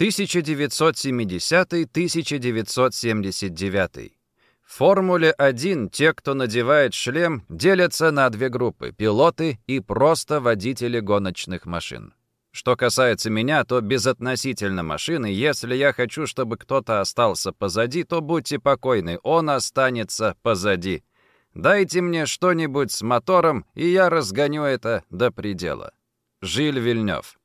1970-1979. В Формуле-1 те, кто надевает шлем, делятся на две группы – пилоты и просто водители гоночных машин. Что касается меня, то безотносительно машины, если я хочу, чтобы кто-то остался позади, то будьте покойны, он останется позади. Дайте мне что-нибудь с мотором, и я разгоню это до предела. Жиль Вильнёв.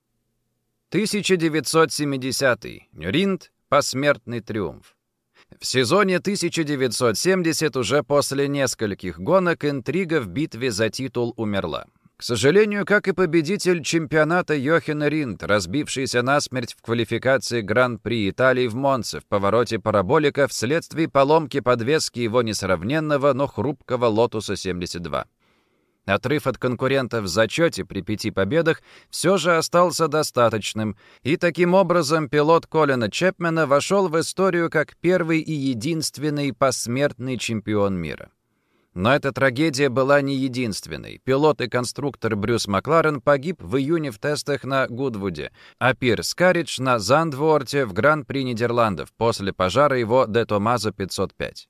1970. Риндт. Посмертный триумф. В сезоне 1970 уже после нескольких гонок интрига в битве за титул умерла. К сожалению, как и победитель чемпионата Йохен Риндт, разбившийся насмерть в квалификации Гран-при Италии в Монце в повороте параболика вследствие поломки подвески его несравненного, но хрупкого «Лотуса-72». Отрыв от конкурентов в зачете при пяти победах все же остался достаточным, и таким образом пилот Колина Чепмена вошел в историю как первый и единственный посмертный чемпион мира. Но эта трагедия была не единственной. Пилот и конструктор Брюс Макларен погиб в июне в тестах на Гудвуде, а Пир Скаридж на Зандворте в Гран-при Нидерландов после пожара его Де Томазо 505.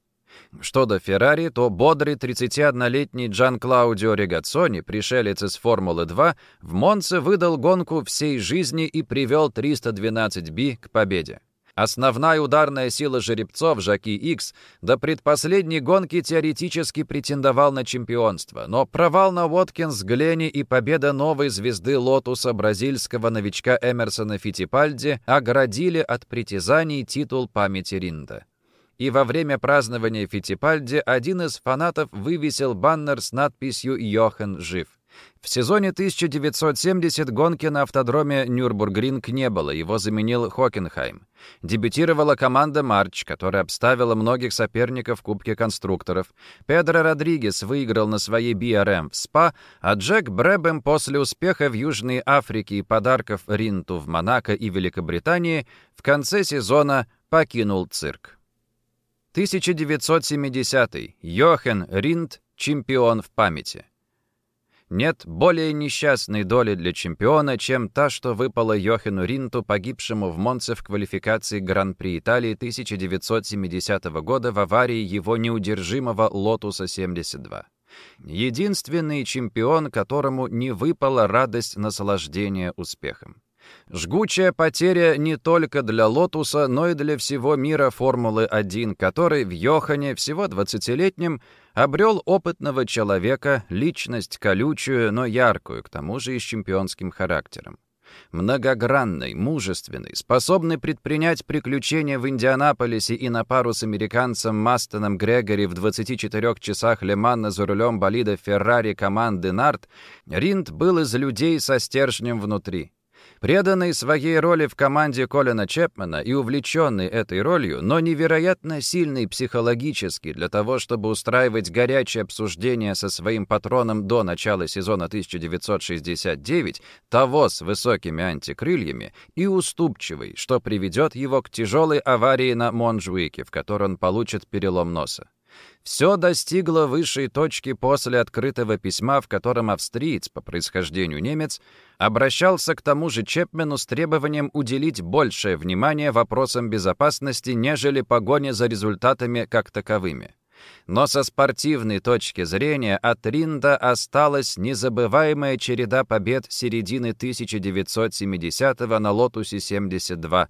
Что до Феррари, то бодрый 31-летний Джан Клаудио Регаццони, пришелец из Формулы-2, в Монце выдал гонку всей жизни и привел 312 B к победе. Основная ударная сила жеребцов Жаки Икс до предпоследней гонки теоретически претендовал на чемпионство, но провал на Уоткинс-Глене и победа новой звезды Лотуса бразильского новичка Эмерсона Фитипальди оградили от притязаний титул памяти Ринда и во время празднования Фитипальди один из фанатов вывесил баннер с надписью «Йохан жив». В сезоне 1970 гонки на автодроме Нюрбургринг не было, его заменил Хокенхайм. Дебютировала команда «Марч», которая обставила многих соперников в Кубке конструкторов. Педро Родригес выиграл на своей BRM в СПА, а Джек Брэбем после успеха в Южной Африке и подарков Ринту в Монако и Великобритании в конце сезона покинул цирк. 1970. Йохен Ринд, чемпион в памяти. Нет более несчастной доли для чемпиона, чем та, что выпала Йохену Ринту, погибшему в Монце в квалификации Гран-при Италии 1970 года в аварии его неудержимого «Лотуса-72». Единственный чемпион, которому не выпала радость наслаждения успехом. Жгучая потеря не только для «Лотуса», но и для всего мира Формулы-1, который в Йохене, всего 20-летнем, обрел опытного человека, личность колючую, но яркую, к тому же и с чемпионским характером. Многогранный, мужественный, способный предпринять приключения в Индианаполисе и на пару с американцем Мастеном Грегори в 24 часах Ле-Мана за рулем болида Феррари команды «NART», Ринд был из людей со стержнем внутри. Преданный своей роли в команде Колина Чепмана и увлеченный этой ролью, но невероятно сильный психологически для того, чтобы устраивать горячее обсуждение со своим патроном до начала сезона 1969, того с высокими антикрыльями, и уступчивый, что приведет его к тяжелой аварии на Монжуике, в которой он получит перелом носа. Все достигло высшей точки после открытого письма, в котором австриец, по происхождению немец, обращался к тому же Чепмену с требованием уделить большее внимание вопросам безопасности, нежели погоне за результатами как таковыми. Но со спортивной точки зрения от Ринда осталась незабываемая череда побед середины 1970-го на «Лотусе-72»,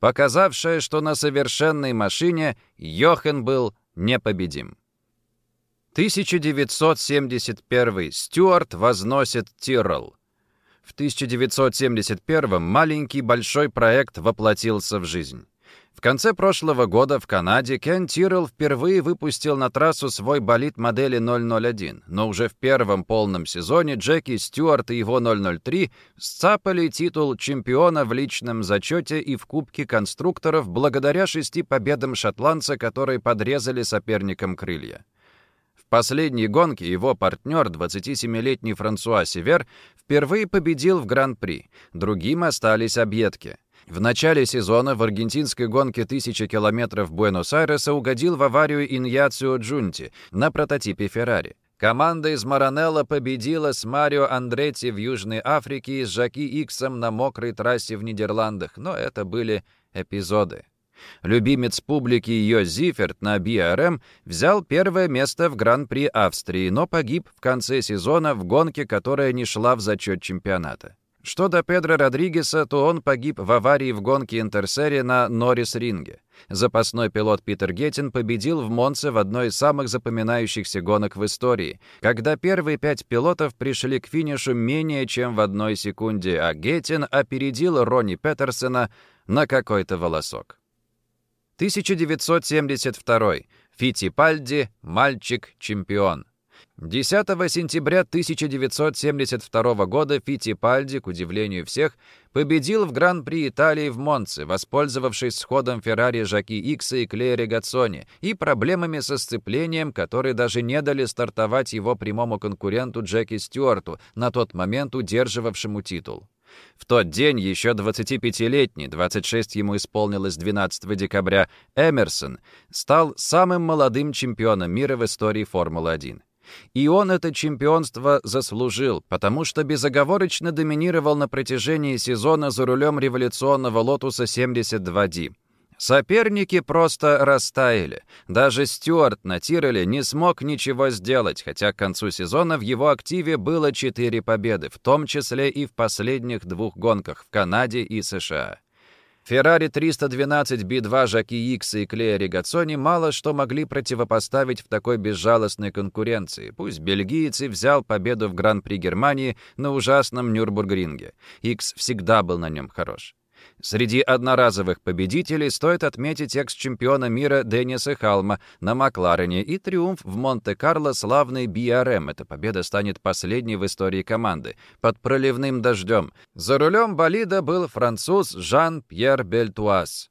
показавшая, что на совершенной машине Йохен был непобедим. 1971. Стюарт возносит Тиррелл. В 1971 маленький большой проект воплотился в жизнь. В конце прошлого года в Канаде Кен Тиррелл впервые выпустил на трассу свой болид модели 001, но уже в первом полном сезоне Джеки Стюарт и его 003 сцапали титул чемпиона в личном зачете и в Кубке конструкторов благодаря шести победам шотландца, которые подрезали соперникам крылья последней гонке его партнер, 27-летний Франсуа Север, впервые победил в Гран-при. Другим остались объедки. В начале сезона в аргентинской гонке 1000 километров Буэнос-Айреса угодил в аварию Иньяцио Джунти на прототипе Феррари. Команда из Маранелла победила с Марио Андретти в Южной Африке и с Жаки Иксом на мокрой трассе в Нидерландах, но это были эпизоды. Любимец публики Йо Зиферт на BRM взял первое место в Гран-при Австрии, но погиб в конце сезона в гонке, которая не шла в зачет чемпионата. Что до Педро Родригеса, то он погиб в аварии в гонке Интерсери на Норрис-ринге. Запасной пилот Питер Геттин победил в Монце в одной из самых запоминающихся гонок в истории, когда первые пять пилотов пришли к финишу менее чем в одной секунде, а Геттин опередил Ронни Петерсона на какой-то волосок. 1972. Фитипальди, мальчик-чемпион. 10 сентября 1972 года Фитипальди, к удивлению всех, победил в Гран-при Италии в Монце, воспользовавшись сходом Феррари Жаки Икса и Клея Регацони и проблемами со сцеплением, которые даже не дали стартовать его прямому конкуренту Джеки Стюарту, на тот момент удерживавшему титул. В тот день еще 25-летний, 26 ему исполнилось 12 декабря, Эмерсон стал самым молодым чемпионом мира в истории Формулы-1. И он это чемпионство заслужил, потому что безоговорочно доминировал на протяжении сезона за рулем революционного «Лотуса 72D». Соперники просто растаяли. Даже Стюарт на Тиррелле не смог ничего сделать, хотя к концу сезона в его активе было четыре победы, в том числе и в последних двух гонках в Канаде и США. Феррари 312 B2 Жаки Икс и Клея Ригацони мало что могли противопоставить в такой безжалостной конкуренции. Пусть бельгиец и взял победу в Гран-при Германии на ужасном Нюрбургринге. Икс всегда был на нем хорош. Среди одноразовых победителей стоит отметить экс-чемпиона мира Денниса Халма на Макларене и триумф в Монте-Карло славный BRM. Эта победа станет последней в истории команды. Под проливным дождем. За рулем болида был француз Жан-Пьер Бельтуаз.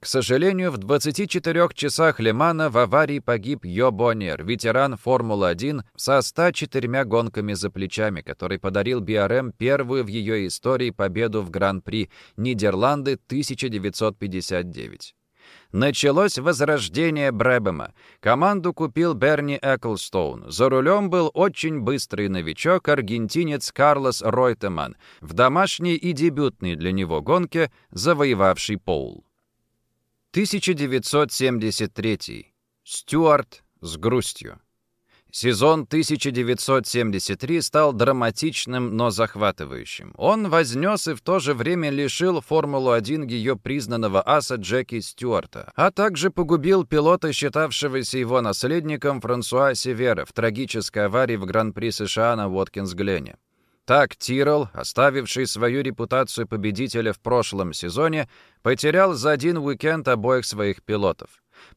К сожалению, в 24 часах Лимана в аварии погиб Йо Боннер, ветеран Формулы-1 со 104 гонками за плечами, который подарил BRM первую в ее истории победу в Гран-при Нидерланды 1959. Началось возрождение Брэбема. Команду купил Берни Эклстоун. За рулем был очень быстрый новичок, аргентинец Карлос Ройтеман, в домашней и дебютной для него гонке завоевавший Поул. 1973. Стюарт с грустью. Сезон 1973 стал драматичным, но захватывающим. Он вознес и в то же время лишил Формулу-1 ее признанного аса Джеки Стюарта, а также погубил пилота, считавшегося его наследником Франсуа Севера в трагической аварии в Гран-при США на Уоткинс-Глене. Так Тирол, оставивший свою репутацию победителя в прошлом сезоне, потерял за один уикенд обоих своих пилотов.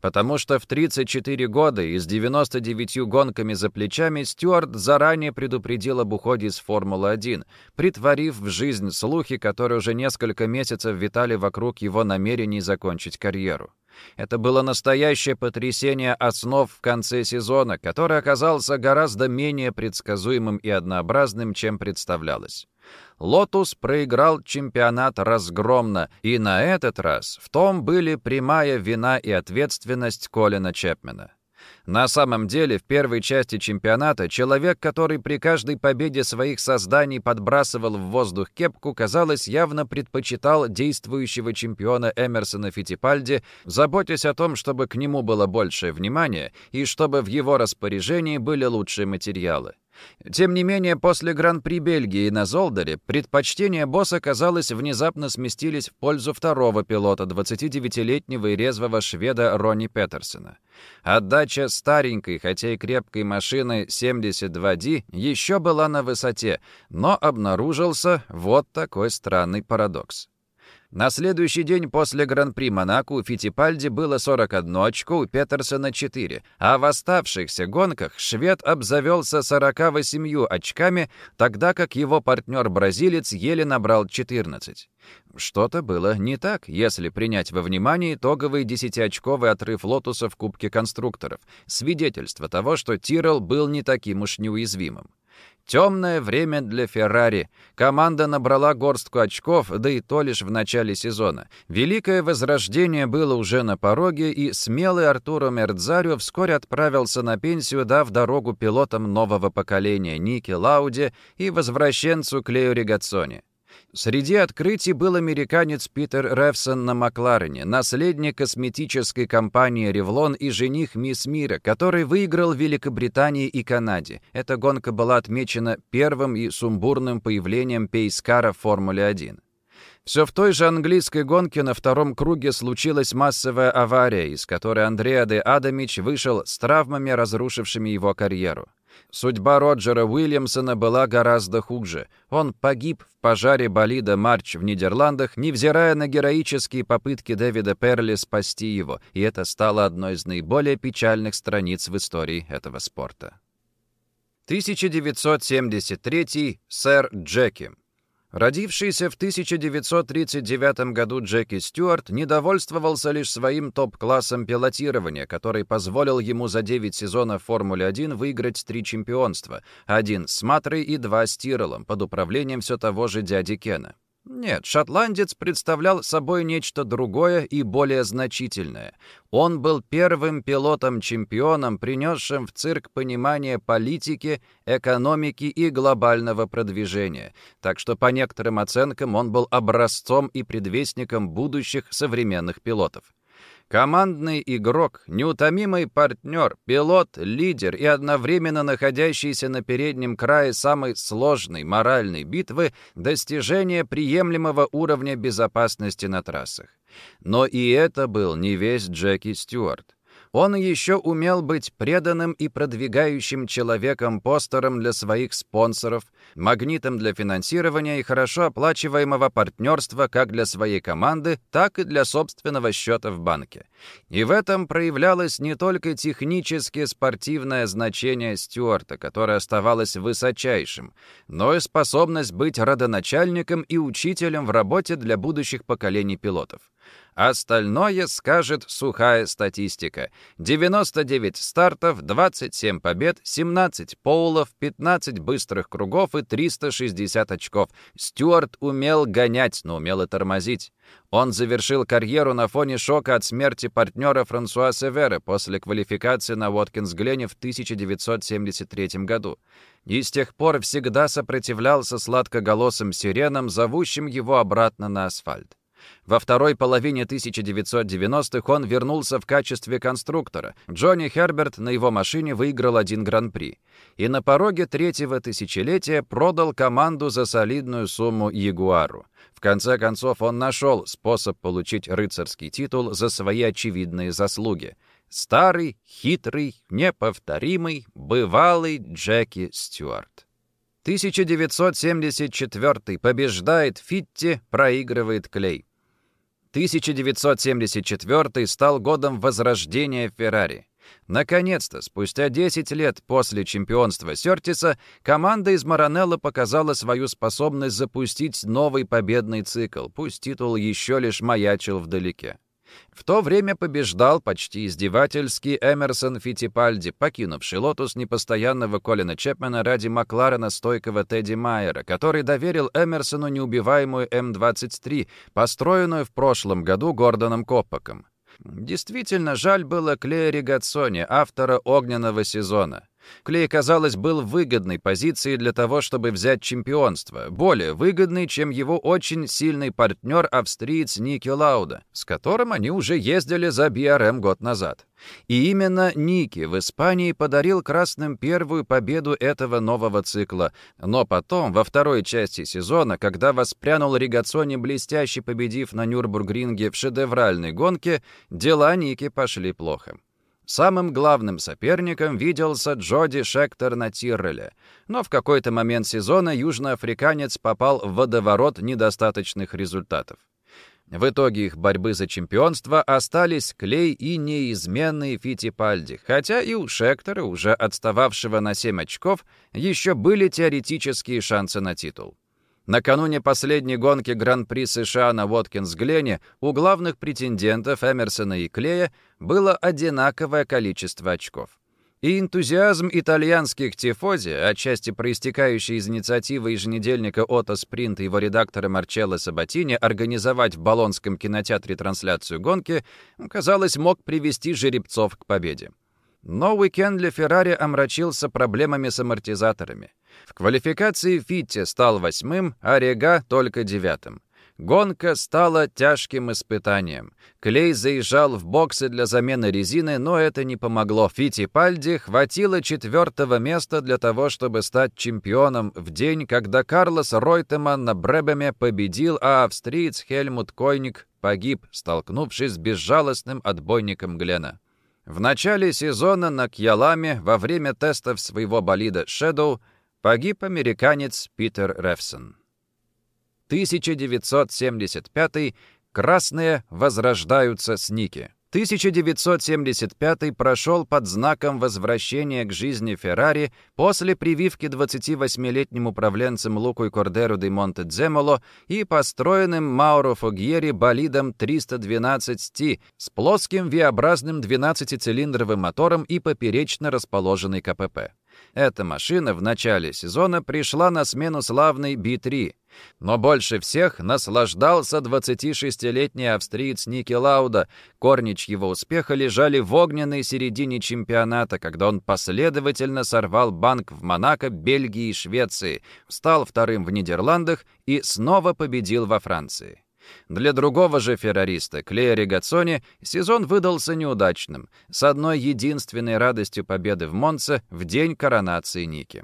Потому что в 34 года и с 99 гонками за плечами Стюарт заранее предупредил об уходе из Формулы-1, притворив в жизнь слухи, которые уже несколько месяцев витали вокруг его намерений закончить карьеру. Это было настоящее потрясение основ в конце сезона, который оказался гораздо менее предсказуемым и однообразным, чем представлялось. «Лотус» проиграл чемпионат разгромно, и на этот раз в том были прямая вина и ответственность Колина Чепмена. На самом деле, в первой части чемпионата человек, который при каждой победе своих созданий подбрасывал в воздух кепку, казалось, явно предпочитал действующего чемпиона Эмерсона Фитипальди, заботясь о том, чтобы к нему было большее внимание и чтобы в его распоряжении были лучшие материалы. Тем не менее, после Гран-при Бельгии на Золдере предпочтения босса, казалось, внезапно сместились в пользу второго пилота, 29-летнего и резвого шведа Ронни Петерсона. Отдача старенькой, хотя и крепкой машины 72D еще была на высоте, но обнаружился вот такой странный парадокс. На следующий день после Гран-при Монако у Фитипальди было 41 очко, у Петерсона 4, а в оставшихся гонках швед обзавелся 48 очками, тогда как его партнер-бразилец еле набрал 14. Что-то было не так, если принять во внимание итоговый десятиочковый отрыв «Лотуса» в Кубке конструкторов, свидетельство того, что Тиррелл был не таким уж неуязвимым. Темное время для Феррари. Команда набрала горстку очков, да и то лишь в начале сезона. Великое возрождение было уже на пороге, и смелый Артуро Мердзарио вскоре отправился на пенсию, дав дорогу пилотам нового поколения Ники Лауде и возвращенцу Клею Регаццони. Среди открытий был американец Питер Ревсон на Макларене, наследник косметической компании «Ревлон» и жених «Мисс Мира», который выиграл в Великобритании и Канаде. Эта гонка была отмечена первым и сумбурным появлением пейскара в Формуле-1. Все в той же английской гонке на втором круге случилась массовая авария, из которой Андреа де Адамич вышел с травмами, разрушившими его карьеру. Судьба Роджера Уильямсона была гораздо хуже. Он погиб в пожаре болида «Марч» в Нидерландах, невзирая на героические попытки Дэвида Перли спасти его, и это стало одной из наиболее печальных страниц в истории этого спорта. 1973. Сэр Джеки. Родившийся в 1939 году Джеки Стюарт недовольствовался лишь своим топ-классом пилотирования, который позволил ему за 9 сезонов Формулы-1 выиграть три чемпионства, один с Матрой и два с Тиролом, под управлением все того же дяди Кена. Нет, шотландец представлял собой нечто другое и более значительное. Он был первым пилотом-чемпионом, принесшим в цирк понимание политики, экономики и глобального продвижения. Так что по некоторым оценкам он был образцом и предвестником будущих современных пилотов. Командный игрок, неутомимый партнер, пилот, лидер и одновременно находящийся на переднем крае самой сложной моральной битвы — достижение приемлемого уровня безопасности на трассах. Но и это был не весь Джеки Стюарт. Он еще умел быть преданным и продвигающим человеком-постером для своих спонсоров, магнитом для финансирования и хорошо оплачиваемого партнерства как для своей команды, так и для собственного счета в банке. И в этом проявлялось не только технически спортивное значение Стюарта, которое оставалось высочайшим, но и способность быть родоначальником и учителем в работе для будущих поколений пилотов. Остальное скажет сухая статистика. 99 стартов, 27 побед, 17 поулов, 15 быстрых кругов и 360 очков. Стюарт умел гонять, но умел и тормозить. Он завершил карьеру на фоне шока от смерти партнера Франсуа Севера после квалификации на Уоткинс-Глене в 1973 году. И с тех пор всегда сопротивлялся сладкоголосым сиренам, зовущим его обратно на асфальт. Во второй половине 1990-х он вернулся в качестве конструктора. Джонни Херберт на его машине выиграл один гран-при. И на пороге третьего тысячелетия продал команду за солидную сумму Ягуару. В конце концов, он нашел способ получить рыцарский титул за свои очевидные заслуги. Старый, хитрый, неповторимый, бывалый Джеки Стюарт. 1974 побеждает Фитти, проигрывает Клей. 1974 стал годом возрождения Феррари. Наконец-то, спустя 10 лет после чемпионства Сёртиса, команда из Маранелло показала свою способность запустить новый победный цикл, пусть титул еще лишь маячил вдалеке. В то время побеждал почти издевательский Эмерсон Фитипальди, покинувший «Лотус» непостоянного Колина Чепмена ради Макларена стойкого Тедди Майера, который доверил Эмерсону неубиваемую М-23, построенную в прошлом году Гордоном Коппаком. Действительно, жаль было Клея Ригацони, автора «Огненного сезона». Клей, казалось, был в выгодной позиции для того, чтобы взять чемпионство, более выгодный, чем его очень сильный партнер австриец Ники Лауда, с которым они уже ездили за BRM год назад. И именно Ники в Испании подарил красным первую победу этого нового цикла, но потом, во второй части сезона, когда воспрянул Ригацони, блестяще победив на Нюрбургринге в шедевральной гонке, дела Ники пошли плохо. Самым главным соперником виделся Джоди Шектор на Тирреле, но в какой-то момент сезона южноафриканец попал в водоворот недостаточных результатов. В итоге их борьбы за чемпионство остались Клей и неизменный Фитипальди, хотя и у Шектора, уже отстававшего на 7 очков, еще были теоретические шансы на титул. Накануне последней гонки Гран-при США на Воткинс-Глене у главных претендентов Эмерсона и Клея было одинаковое количество очков. И энтузиазм итальянских тифози, отчасти проистекающий из инициативы еженедельника «Ото Спринт» и его редактора Марчелло Сабатини организовать в Болонском кинотеатре трансляцию гонки, казалось, мог привести жеребцов к победе. Но уикенд для Феррари омрачился проблемами с амортизаторами. В квалификации Фитти стал восьмым, а Рега — только девятым. Гонка стала тяжким испытанием. Клей заезжал в боксы для замены резины, но это не помогло. Фитипальди хватило четвертого места для того, чтобы стать чемпионом в день, когда Карлос Ройтеман на Бребеме победил, а австриец Хельмут Койник погиб, столкнувшись с безжалостным отбойником Глена. В начале сезона на Кьяламе во время тестов своего болида «Шэдоу» погиб американец Питер Ревсон. 1975 «Красные возрождаются с Ники». 1975 прошел под знаком возвращения к жизни Феррари после прививки 28-летним управленцем Лукой Кордеру де Монте-Дземоло и построенным Мауро Фогьери болидом 312T с плоским V-образным 12-цилиндровым мотором и поперечно расположенной КПП. Эта машина в начале сезона пришла на смену славной B3, но больше всех наслаждался 26-летний австриец Ники Лауда. Корнич его успеха лежали в огненной середине чемпионата, когда он последовательно сорвал банк в Монако, Бельгии и Швеции, стал вторым в Нидерландах и снова победил во Франции. Для другого же феррориста, Клея Ригацони, сезон выдался неудачным, с одной единственной радостью победы в Монце в день коронации Ники.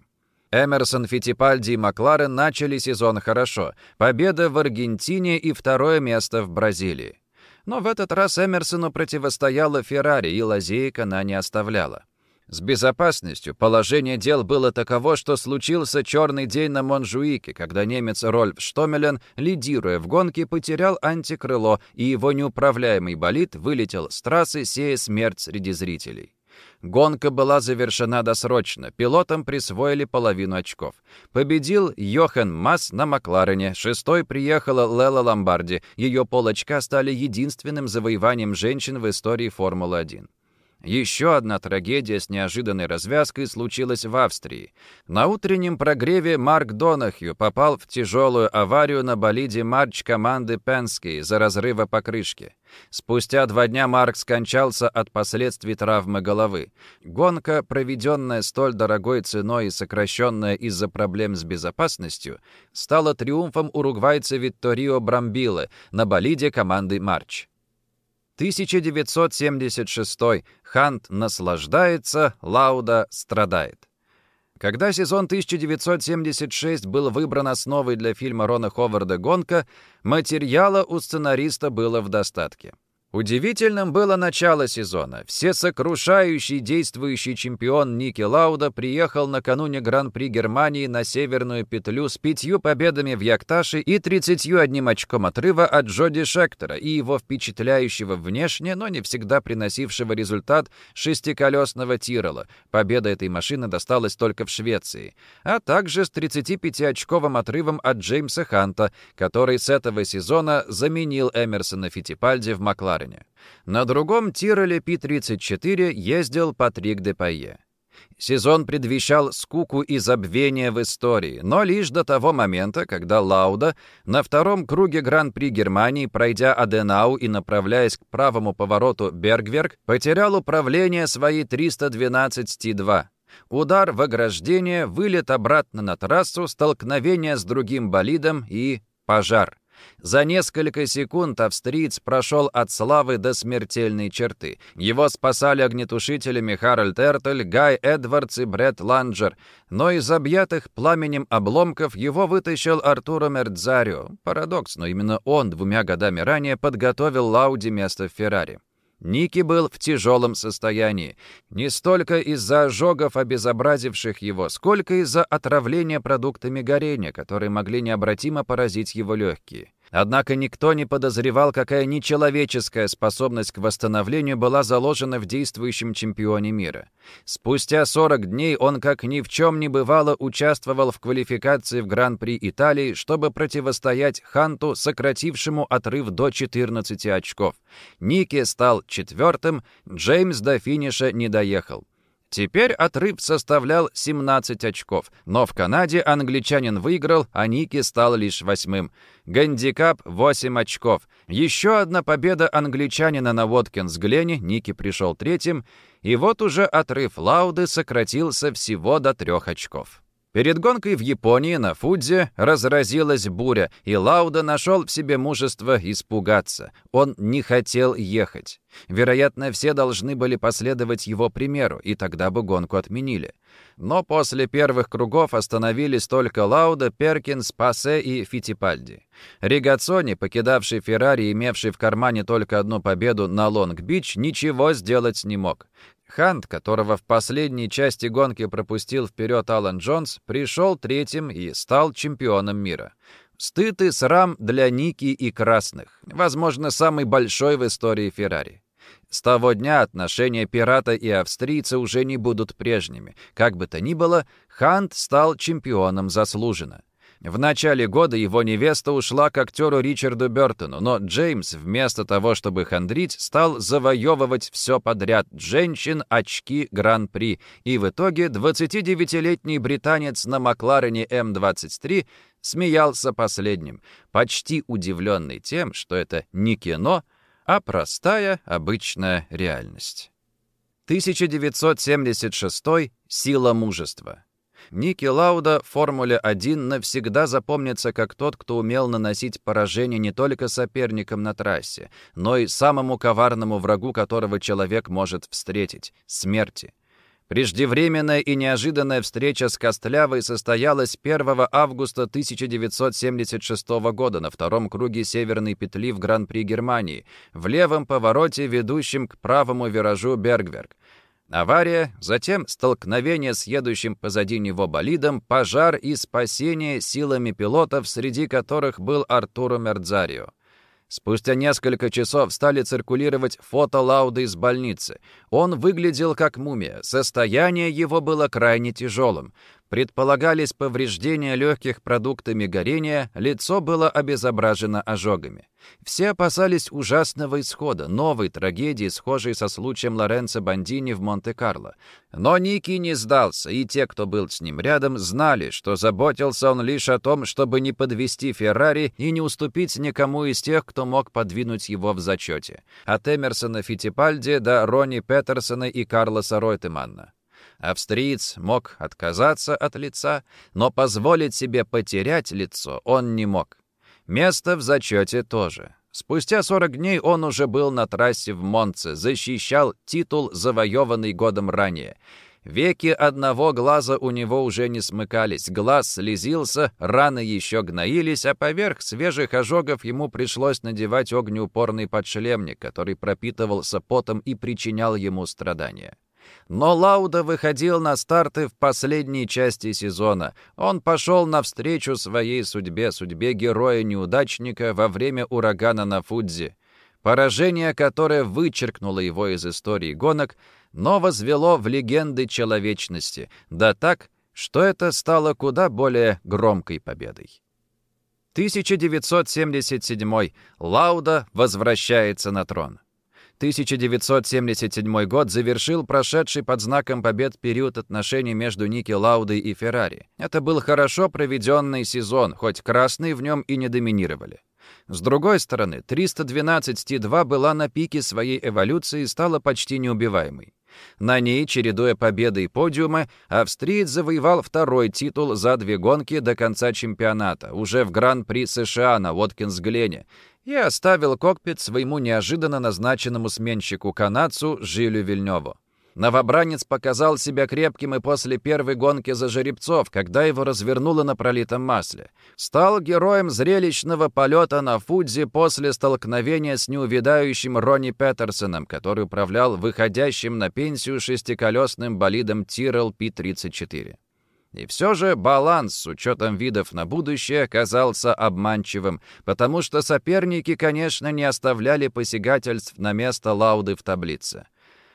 Эмерсон, Фитипальди и Макларен начали сезон хорошо. Победа в Аргентине и второе место в Бразилии. Но в этот раз Эмерсону противостояла Феррари, и лазеек она не оставляла. С безопасностью положение дел было таково, что случился черный день на Монжуике, когда немец Рольф Штомелен, лидируя в гонке, потерял антикрыло, и его неуправляемый болид вылетел с трассы, сея смерть среди зрителей. Гонка была завершена досрочно, пилотам присвоили половину очков. Победил Йохан Масс на Макларене, шестой приехала Лела Ломбарди, ее полочка стали единственным завоеванием женщин в истории Формулы-1. Еще одна трагедия с неожиданной развязкой случилась в Австрии. На утреннем прогреве Марк Донахью попал в тяжелую аварию на болиде Марч команды Пенски за разрыва покрышки. Спустя два дня Марк скончался от последствий травмы головы. Гонка, проведенная столь дорогой ценой и сокращенная из-за проблем с безопасностью, стала триумфом уругвайца Витторио Брамбилы на болиде команды Марч. 1976. Хант наслаждается, Лауда страдает. Когда сезон 1976 был выбран основой для фильма Рона Ховарда «Гонка», материала у сценариста было в достатке. Удивительным было начало сезона. Всесокрушающий действующий чемпион Ники Лауда приехал накануне Гран-при Германии на Северную петлю с пятью победами в Якташе и 31 очком отрыва от Джоди Шектора и его впечатляющего внешне, но не всегда приносившего результат шестиколесного Тирола. Победа этой машины досталась только в Швеции. А также с 35-очковым отрывом от Джеймса Ханта, который с этого сезона заменил Эмерсона Фитипальди в Макларе. Макларене. На другом Тироле Пи-34 ездил Патрик де Пайе. Сезон предвещал скуку и забвение в истории, но лишь до того момента, когда Лауда на втором круге Гран-при Германии, пройдя Аденау и направляясь к правому повороту Бергверк, потерял управление своей 312 Т-2. Удар в ограждение, вылет обратно на трассу, столкновение с другим болидом и пожар. За несколько секунд австриец прошел от славы до смертельной черты. Его спасали огнетушителями Харальд Эртель, Гай Эдвардс и Бретт Ланджер, но из объятых пламенем обломков его вытащил Артуро Мердзарио. Парадокс, но именно он двумя годами ранее подготовил Лауди место в Феррари. Ники был в тяжелом состоянии. Не столько из-за ожогов, обезобразивших его, сколько из-за отравления продуктами горения, которые могли необратимо поразить его легкие. Однако никто не подозревал, какая нечеловеческая способность к восстановлению была заложена в действующем чемпионе мира. Спустя 40 дней он, как ни в чем не бывало, участвовал в квалификации в Гран-при Италии, чтобы противостоять Ханту, сократившему отрыв до 14 очков. Ники стал четвертым, Джеймс до финиша не доехал. Теперь отрыв составлял 17 очков, но в Канаде англичанин выиграл, а Ники стал лишь восьмым. Гандикап 8 очков. Еще одна победа англичанина на Воткинс-Глене, Ники пришел третьим, и вот уже отрыв Лауды сократился всего до трех очков. Перед гонкой в Японии на Фудзе разразилась буря, и Лауда нашел в себе мужество испугаться. Он не хотел ехать. Вероятно, все должны были последовать его примеру, и тогда бы гонку отменили. Но после первых кругов остановились только Лауда, Перкинс, Пассе и Фитипальди. Ригацони, покидавший Феррари, имевший в кармане только одну победу на Лонг-Бич, ничего сделать не мог. Хант, которого в последней части гонки пропустил вперед Алан Джонс, пришел третьим и стал чемпионом мира. Стыд и срам для Ники и Красных. Возможно, самый большой в истории Феррари. С того дня отношения пирата и австрийца уже не будут прежними. Как бы то ни было, Хант стал чемпионом заслуженно. В начале года его невеста ушла к актеру Ричарду Бертону, но Джеймс, вместо того, чтобы хандрить, стал завоевывать все подряд – женщин, очки, гран-при. И в итоге 29-летний британец на Макларене М23 смеялся последним, почти удивленный тем, что это не кино, а простая обычная реальность. 1976 «Сила мужества». Ники Лауда в «Формуле-1» навсегда запомнится как тот, кто умел наносить поражение не только соперникам на трассе, но и самому коварному врагу, которого человек может встретить — смерти. Преждевременная и неожиданная встреча с Костлявой состоялась 1 августа 1976 года на втором круге Северной петли в Гран-при Германии, в левом повороте, ведущем к правому виражу Бергверк. Авария, затем столкновение с едущим позади него болидом, пожар и спасение силами пилотов, среди которых был Артуро Мердзарио. Спустя несколько часов стали циркулировать фото Лауды из больницы. Он выглядел как мумия, состояние его было крайне тяжелым. Предполагались повреждения легких продуктами горения, лицо было обезображено ожогами. Все опасались ужасного исхода, новой трагедии, схожей со случаем Лоренцо Бандини в Монте-Карло. Но Ники не сдался, и те, кто был с ним рядом, знали, что заботился он лишь о том, чтобы не подвести Феррари и не уступить никому из тех, кто мог подвинуть его в зачете. От Эмерсона Фитипальди до Ронни Петерсона и Карлоса Ройтеманна. Австриец мог отказаться от лица, но позволить себе потерять лицо он не мог. Место в зачете тоже. Спустя 40 дней он уже был на трассе в Монце, защищал титул, завоеванный годом ранее. Веки одного глаза у него уже не смыкались, глаз слезился, раны еще гноились, а поверх свежих ожогов ему пришлось надевать огнеупорный подшлемник, который пропитывался потом и причинял ему страдания. Но Лауда выходил на старты в последней части сезона. Он пошел навстречу своей судьбе, судьбе героя-неудачника во время урагана на Фудзи. Поражение, которое вычеркнуло его из истории гонок, но возвело в легенды человечности, да так, что это стало куда более громкой победой. 1977. Лауда возвращается на трон. 1977 год завершил прошедший под знаком побед период отношений между Ники Лаудой и Феррари. Это был хорошо проведенный сезон, хоть красные в нем и не доминировали. С другой стороны, 312 Т2 была на пике своей эволюции и стала почти неубиваемой. На ней, чередуя победы и подиумы, австриец завоевал второй титул за две гонки до конца чемпионата, уже в Гран-при США на Уоткинс-Глене, и оставил кокпит своему неожиданно назначенному сменщику-канадцу Жилю Вильнёву. Новобранец показал себя крепким и после первой гонки за жеребцов, когда его развернуло на пролитом масле. Стал героем зрелищного полета на Фудзи после столкновения с неувядающим Ронни Петерсоном, который управлял выходящим на пенсию шестиколесным болидом Тирел Пи-34. И все же баланс с учетом видов на будущее оказался обманчивым, потому что соперники, конечно, не оставляли посягательств на место Лауды в таблице.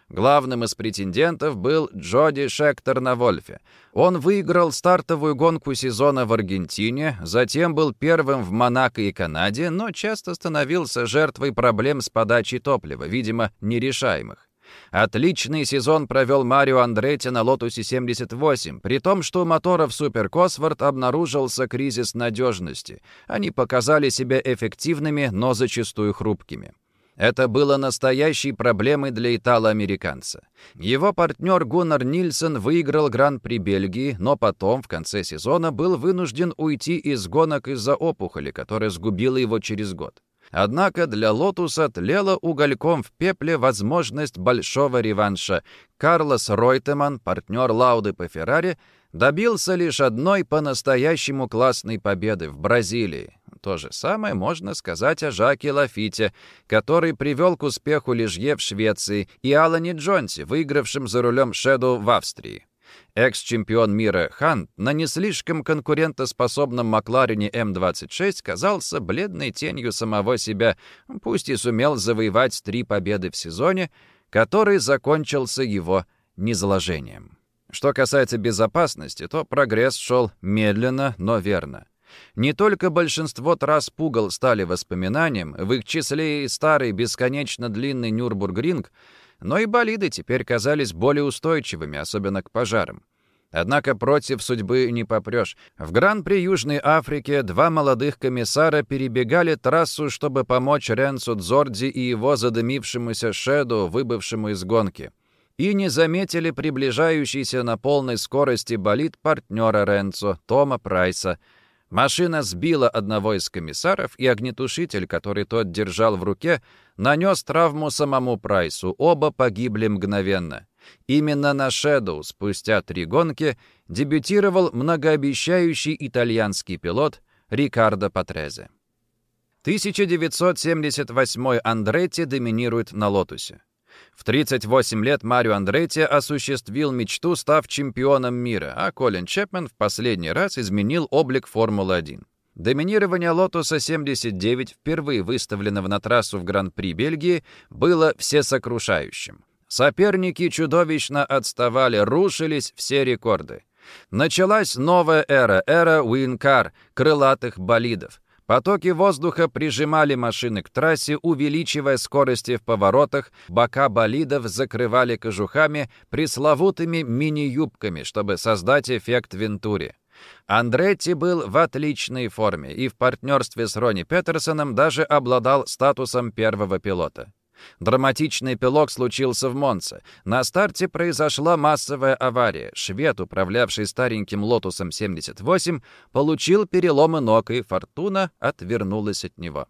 Главным из претендентов был Джоди Шектор на Вольфе. Он выиграл стартовую гонку сезона в Аргентине, затем был первым в Монако и Канаде, но часто становился жертвой проблем с подачей топлива, видимо, нерешаемых. Отличный сезон провел Марио Андретти на Лотусе 78, при том, что у моторов Супер Косворд обнаружился кризис надежности. Они показали себя эффективными, но зачастую хрупкими. Это было настоящей проблемой для итало-американца. Его партнер Гуннар Нильсон выиграл Гран-при Бельгии, но потом, в конце сезона, был вынужден уйти из гонок из-за опухоли, которая сгубила его через год. Однако для «Лотуса» тлела угольком в пепле возможность большого реванша. Карлос Ройтеман, партнер Лауды по Феррари, добился лишь одной по-настоящему классной победы в Бразилии. То же самое можно сказать о Жаке Лафите, который привел к успеху Лижье в Швеции, и Алане Джонсе, выигравшем за рулем Shadow в Австрии. Экс-чемпион мира Хант на не слишком конкурентоспособном Макларене М-26 казался бледной тенью самого себя, пусть и сумел завоевать три победы в сезоне, который закончился его низложением. Что касается безопасности, то прогресс шел медленно, но верно. Не только большинство трасс пугал стали воспоминанием, в их числе и старый бесконечно длинный Нюрбургринг, но и болиды теперь казались более устойчивыми, особенно к пожарам. Однако против судьбы не попрешь. В Гран-при Южной Африке два молодых комиссара перебегали трассу, чтобы помочь Ренцу Дзорди и его задымившемуся Шеду, выбывшему из гонки. И не заметили приближающийся на полной скорости болид партнера Ренцо, Тома Прайса — Машина сбила одного из комиссаров, и огнетушитель, который тот держал в руке, нанес травму самому Прайсу. Оба погибли мгновенно. Именно на «Шэдоу» спустя три гонки дебютировал многообещающий итальянский пилот Рикардо Патрезе. 1978 Андретти доминирует на «Лотусе». В 38 лет Марио Андретти осуществил мечту, став чемпионом мира, а Колин Чепмен в последний раз изменил облик Формулы-1. Доминирование «Лотуса-79», впервые выставленного на трассу в Гран-при Бельгии, было всесокрушающим. Соперники чудовищно отставали, рушились все рекорды. Началась новая эра, эра wing car, крылатых болидов. Потоки воздуха прижимали машины к трассе, увеличивая скорости в поворотах, бока болидов закрывали кожухами, пресловутыми мини-юбками, чтобы создать эффект Вентури. Андретти был в отличной форме и в партнерстве с Ронни Петерсоном даже обладал статусом первого пилота. Драматичный эпилог случился в Монце. На старте произошла массовая авария. Швед, управлявший стареньким «Лотусом 78», получил переломы ног, и «Фортуна» отвернулась от него.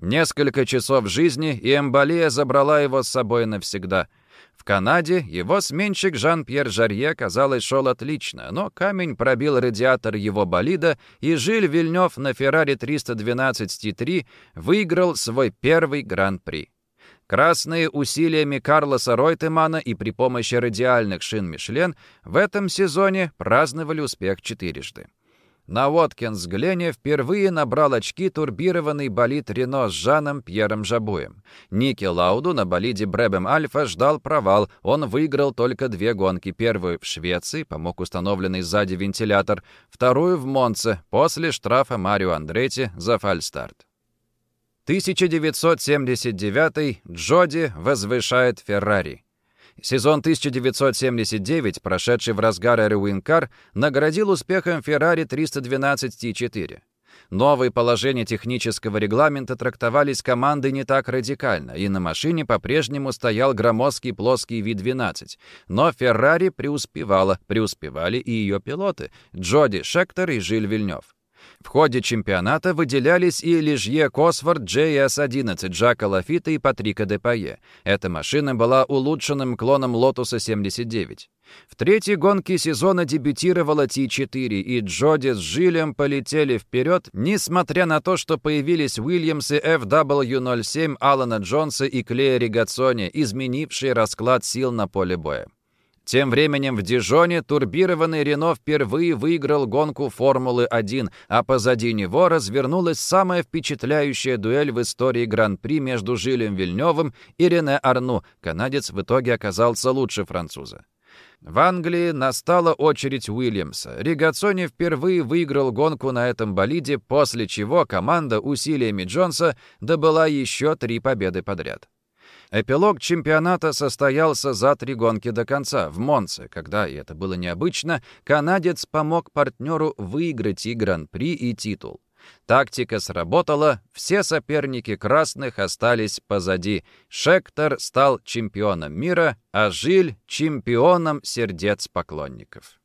Несколько часов жизни, и эмболия забрала его с собой навсегда. В Канаде его сменщик Жан-Пьер Жарье, казалось, шел отлично, но камень пробил радиатор его болида, и Жиль Вильнев на Феррари 312 Т3 выиграл свой первый гран-при. Красные усилиями Карлоса Ройтемана и при помощи радиальных шин Мишлен в этом сезоне праздновали успех четырежды. На Уоткинс-Глене впервые набрал очки турбированный болид Рено с Жаном Пьером Жабуем. Ники Лауду на болиде Брэбем Альфа ждал провал. Он выиграл только две гонки. Первую в Швеции, помог установленный сзади вентилятор. Вторую в Монце, после штрафа Марио Андретти за фальстарт. 1979 Джоди возвышает Феррари. Сезон 1979, прошедший в разгар эры Уинкар, наградил успехом Феррари 312 Т4. Новые положения технического регламента трактовались командой не так радикально, и на машине по-прежнему стоял громоздкий плоский V12. Но Феррари преуспевала, преуспевали и ее пилоты — Джоди Шектор и Жиль Вильнев. В ходе чемпионата выделялись и Лижье Косворт JS-11 Жака Лафита и Патрика Депайе. Эта машина была улучшенным клоном Лотуса 79. В третьей гонке сезона дебютировала Т4, и Джоди с Жилем полетели вперед, несмотря на то, что появились Уильямсы FW07 Алана Джонса и Клея Регаццони, изменившие расклад сил на поле боя. Тем временем в Дижоне турбированный Рено впервые выиграл гонку Формулы-1, а позади него развернулась самая впечатляющая дуэль в истории Гран-при между Жилем Вильневым и Рене Арну. Канадец в итоге оказался лучше француза. В Англии настала очередь Уильямса. Ригацони впервые выиграл гонку на этом болиде, после чего команда усилиями Джонса добыла еще три победы подряд. Эпилог чемпионата состоялся за три гонки до конца, в Монце, когда, и это было необычно, канадец помог партнеру выиграть и Гран-при, и титул. Тактика сработала, все соперники красных остались позади. Шектор стал чемпионом мира, а Жиль — чемпионом сердец поклонников.